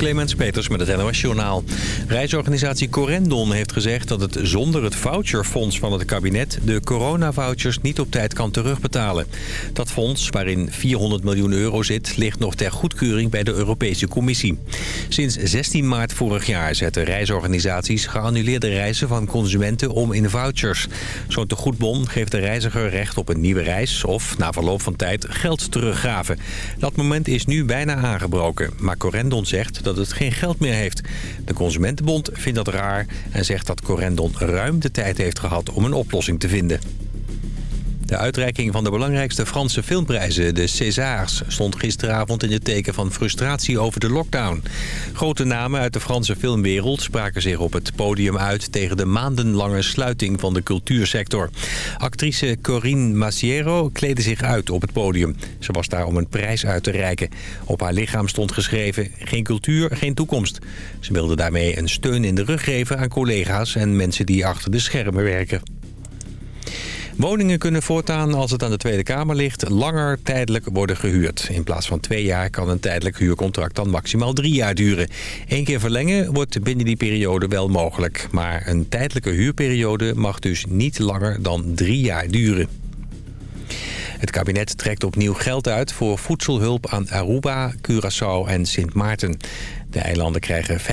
Clemens Peters met het NOS Journaal. Reisorganisatie Corendon heeft gezegd dat het zonder het voucherfonds van het kabinet... de coronavouchers niet op tijd kan terugbetalen. Dat fonds, waarin 400 miljoen euro zit, ligt nog ter goedkeuring bij de Europese Commissie. Sinds 16 maart vorig jaar zetten reisorganisaties geannuleerde reizen van consumenten om in vouchers. Zo'n tegoedbon geeft de reiziger recht op een nieuwe reis of na verloop van tijd geld teruggraven. Dat moment is nu bijna aangebroken, maar Corendon zegt dat het geen geld meer heeft. De Consumentenbond vindt dat raar en zegt dat Corendon ruim de tijd heeft gehad om een oplossing te vinden. De uitreiking van de belangrijkste Franse filmprijzen, de Césars... stond gisteravond in het teken van frustratie over de lockdown. Grote namen uit de Franse filmwereld spraken zich op het podium uit... tegen de maandenlange sluiting van de cultuursector. Actrice Corinne Massiero kleedde zich uit op het podium. Ze was daar om een prijs uit te reiken. Op haar lichaam stond geschreven, geen cultuur, geen toekomst. Ze wilde daarmee een steun in de rug geven aan collega's... en mensen die achter de schermen werken. Woningen kunnen voortaan, als het aan de Tweede Kamer ligt, langer tijdelijk worden gehuurd. In plaats van twee jaar kan een tijdelijk huurcontract dan maximaal drie jaar duren. Eén keer verlengen wordt binnen die periode wel mogelijk. Maar een tijdelijke huurperiode mag dus niet langer dan drie jaar duren. Het kabinet trekt opnieuw geld uit voor voedselhulp aan Aruba, Curaçao en Sint Maarten. De eilanden krijgen 15,2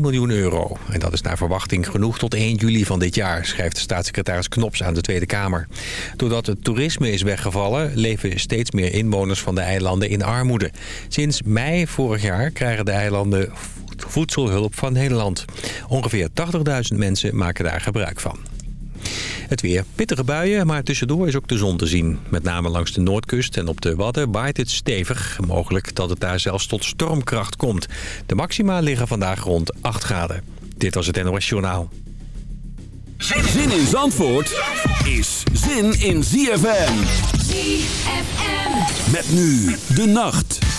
miljoen euro. En dat is naar verwachting genoeg tot 1 juli van dit jaar, schrijft staatssecretaris Knops aan de Tweede Kamer. Doordat het toerisme is weggevallen, leven steeds meer inwoners van de eilanden in armoede. Sinds mei vorig jaar krijgen de eilanden voedselhulp van Nederland. Ongeveer 80.000 mensen maken daar gebruik van. Het weer pittige buien, maar tussendoor is ook de zon te zien. Met name langs de noordkust en op de Wadden waait het stevig. Mogelijk dat het daar zelfs tot stormkracht komt. De maxima liggen vandaag rond 8 graden. Dit was het NOS Journaal. Zin in Zandvoort is zin in ZFM. ZFM. Met nu de nacht.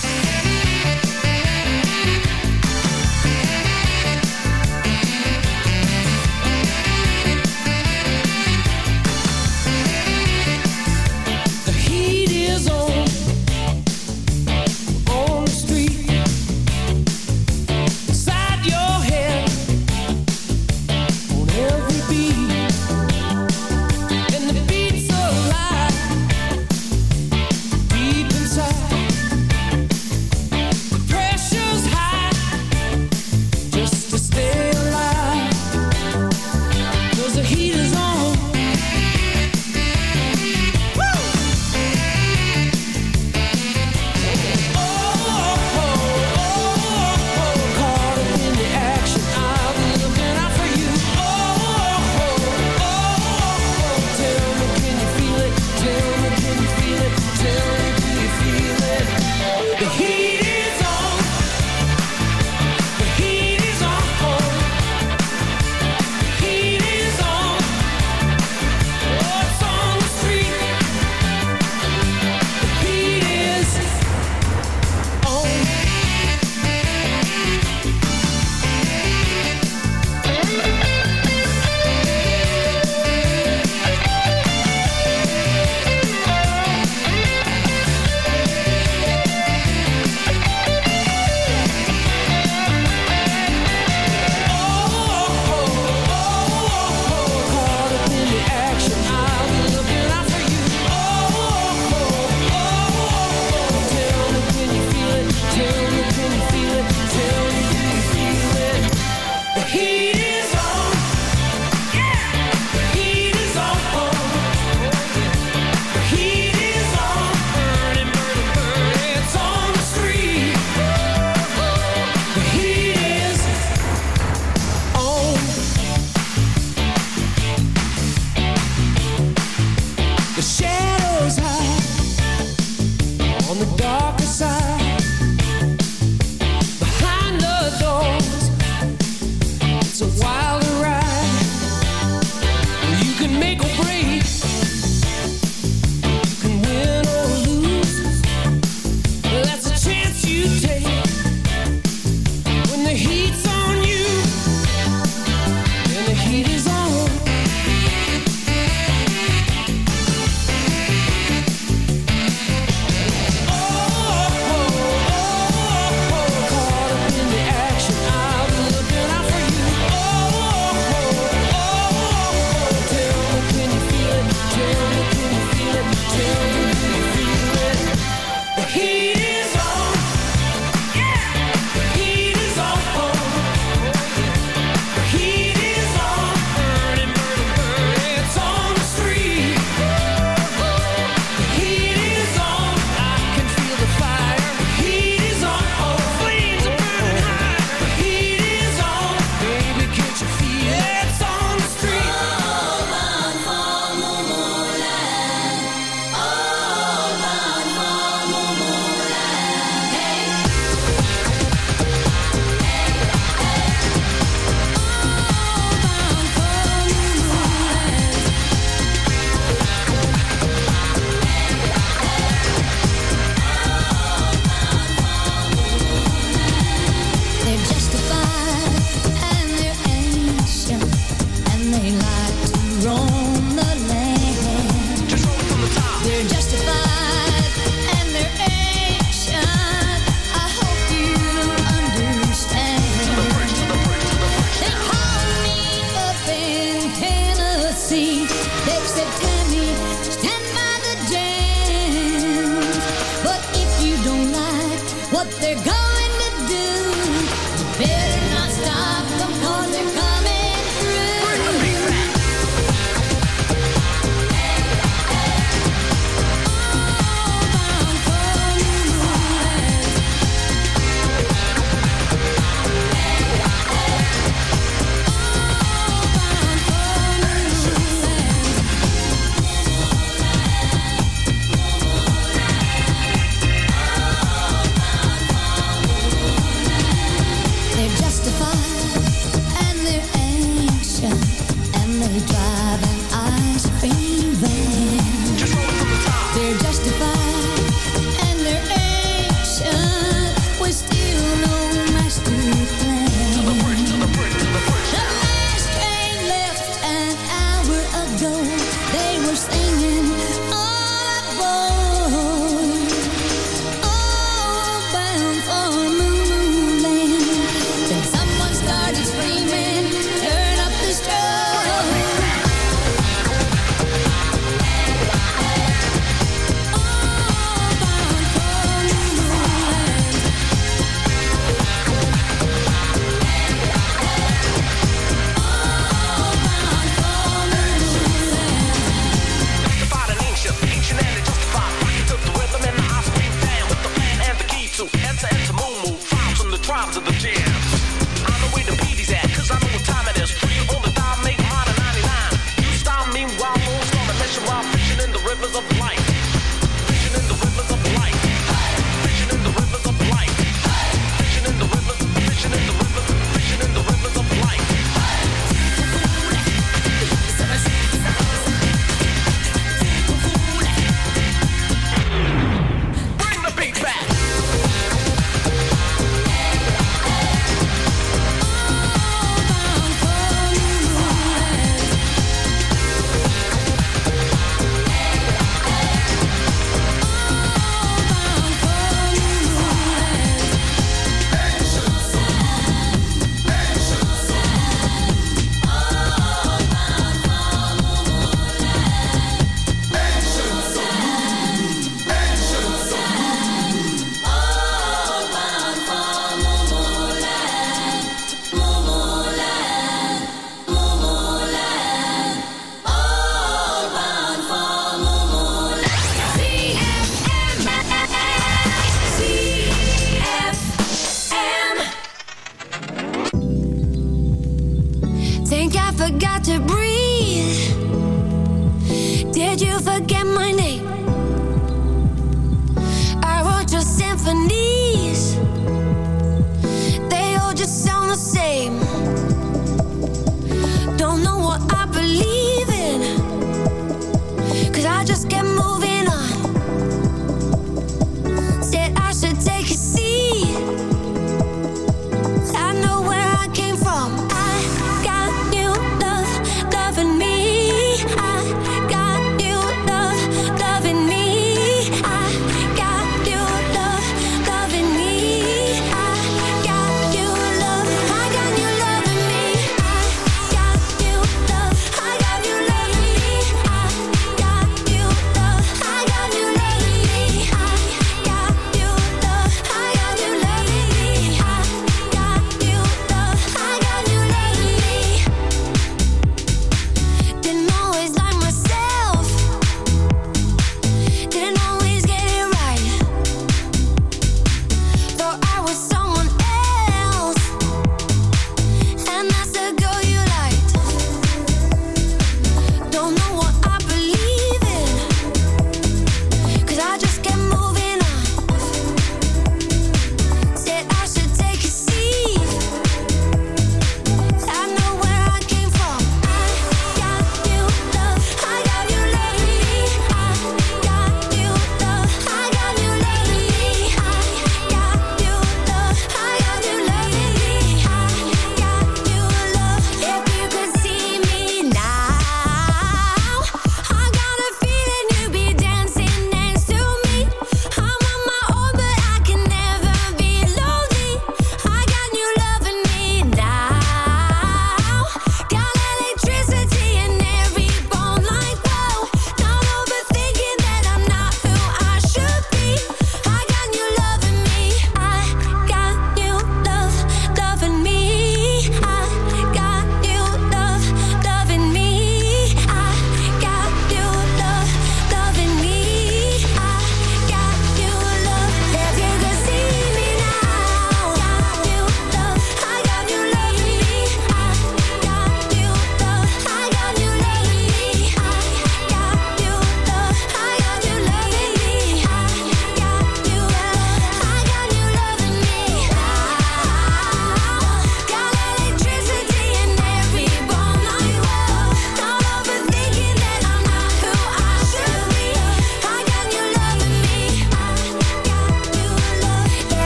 Love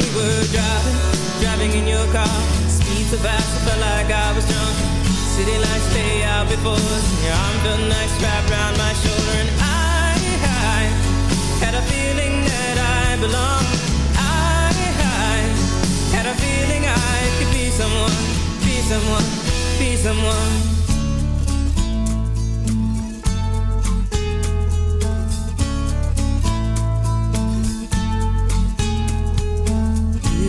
We were driving, driving in your car. Speed so fast, I felt like I was drunk. City lights stay out before us. Your arm felt nice wrapped around my shoulder, and I, I had a feeling that I belonged. I, I had a feeling I could be someone, be someone, be someone.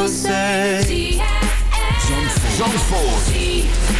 Jump, say. Zandvoort.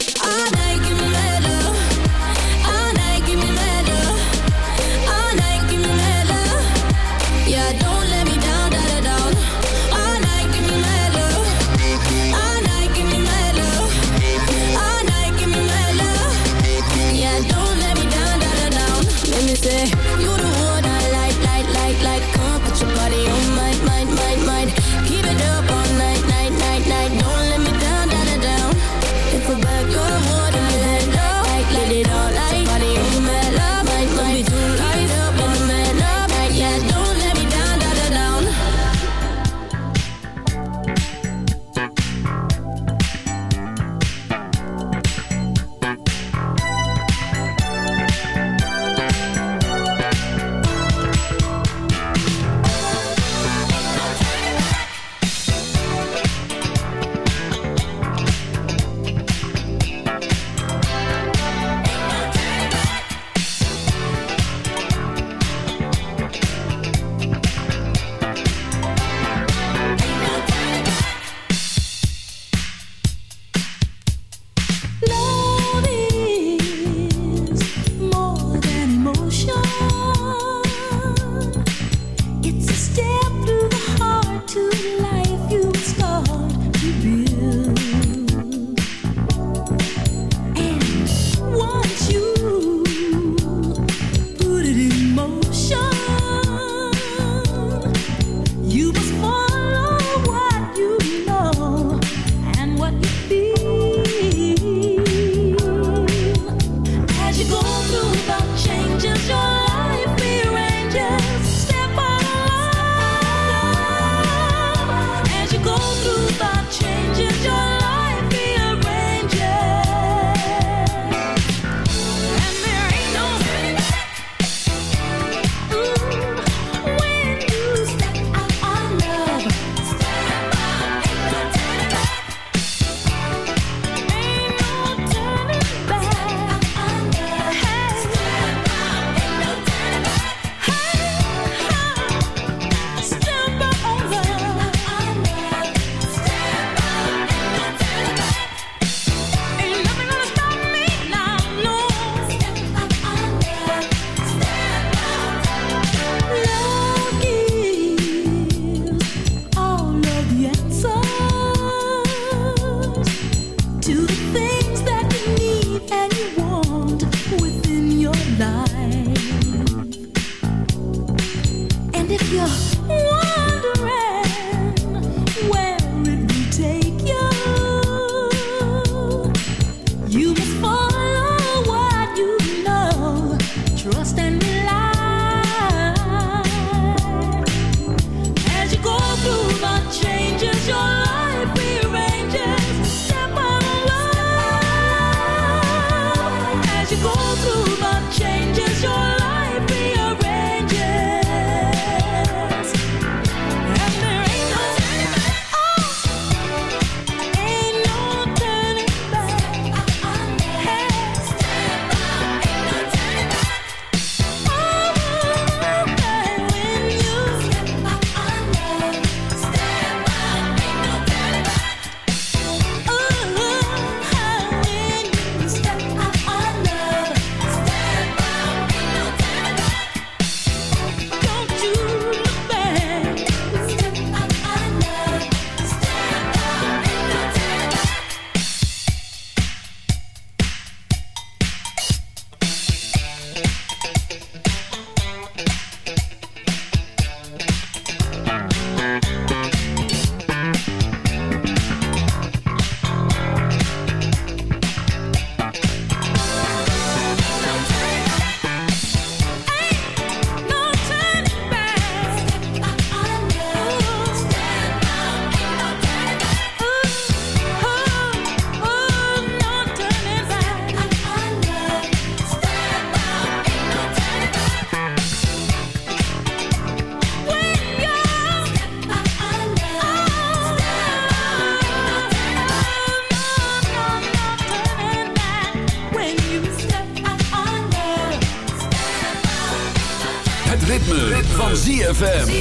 ZFM.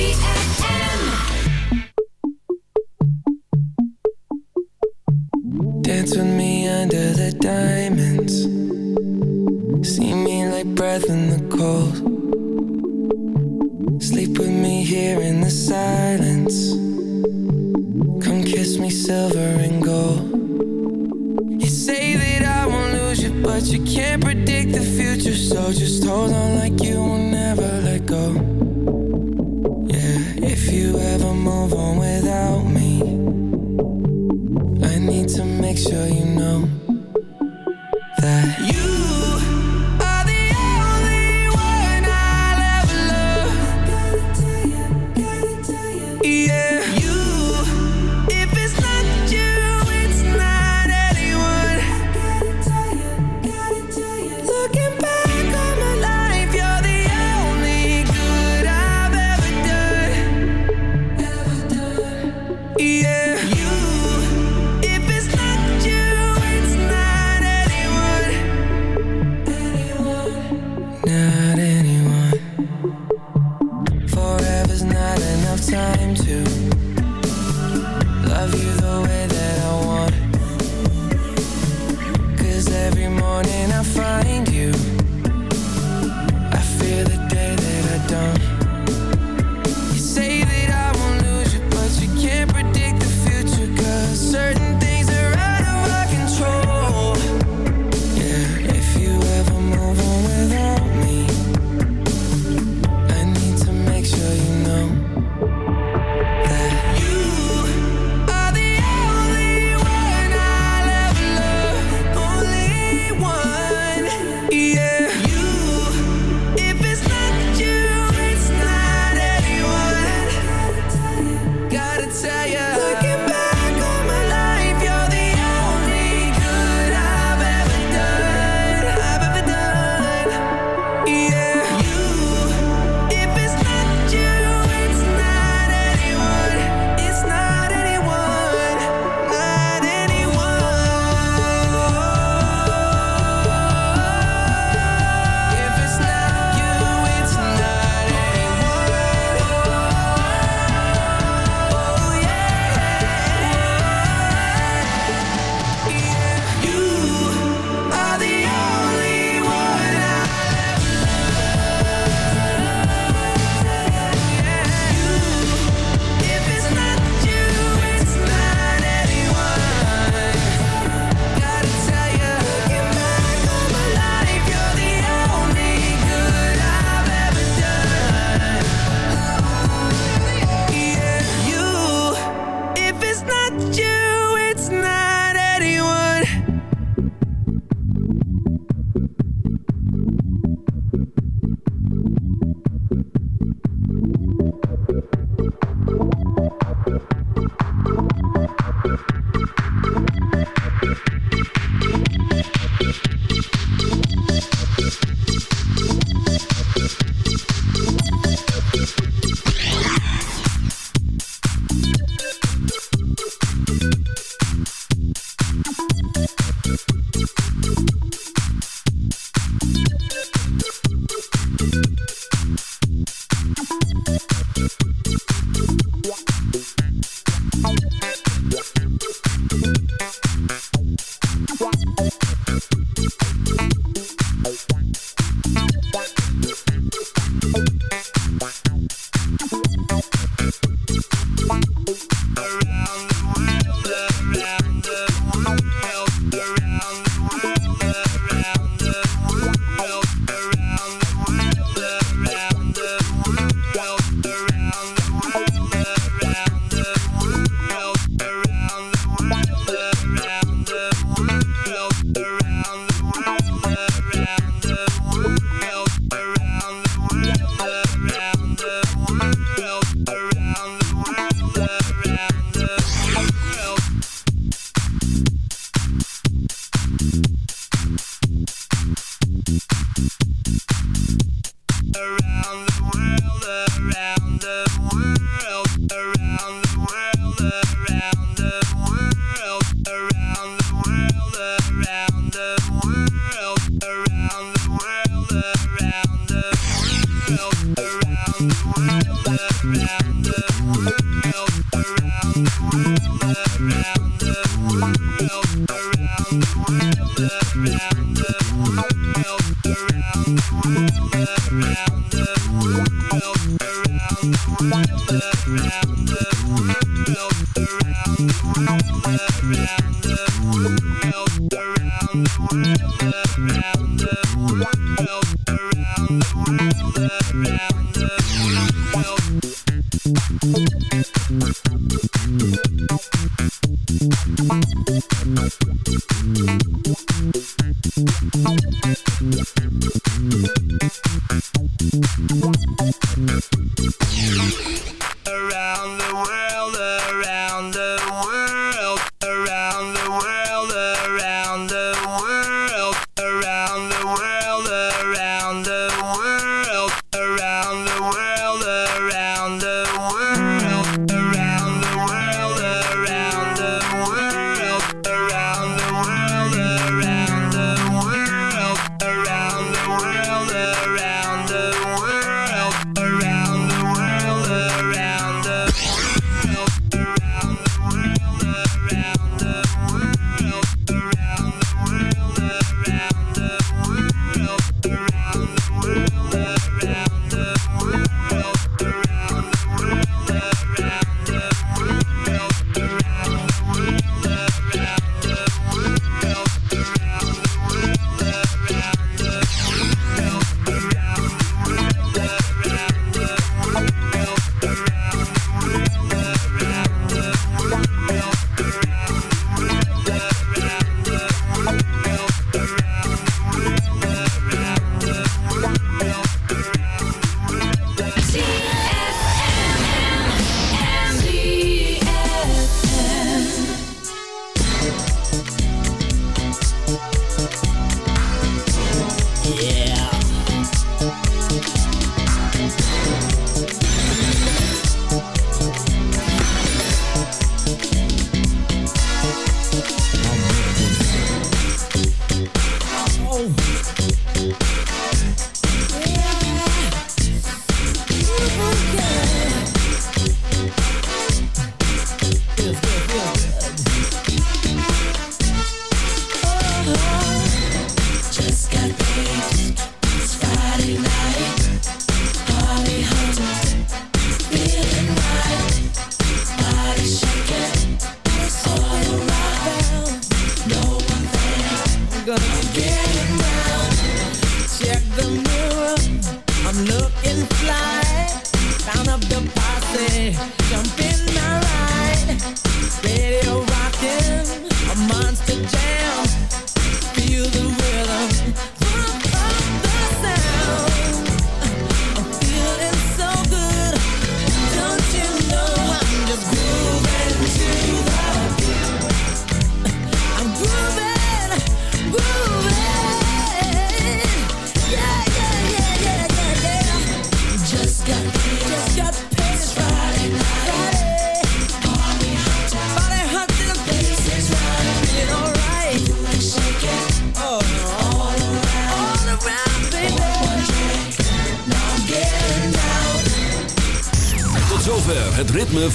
around the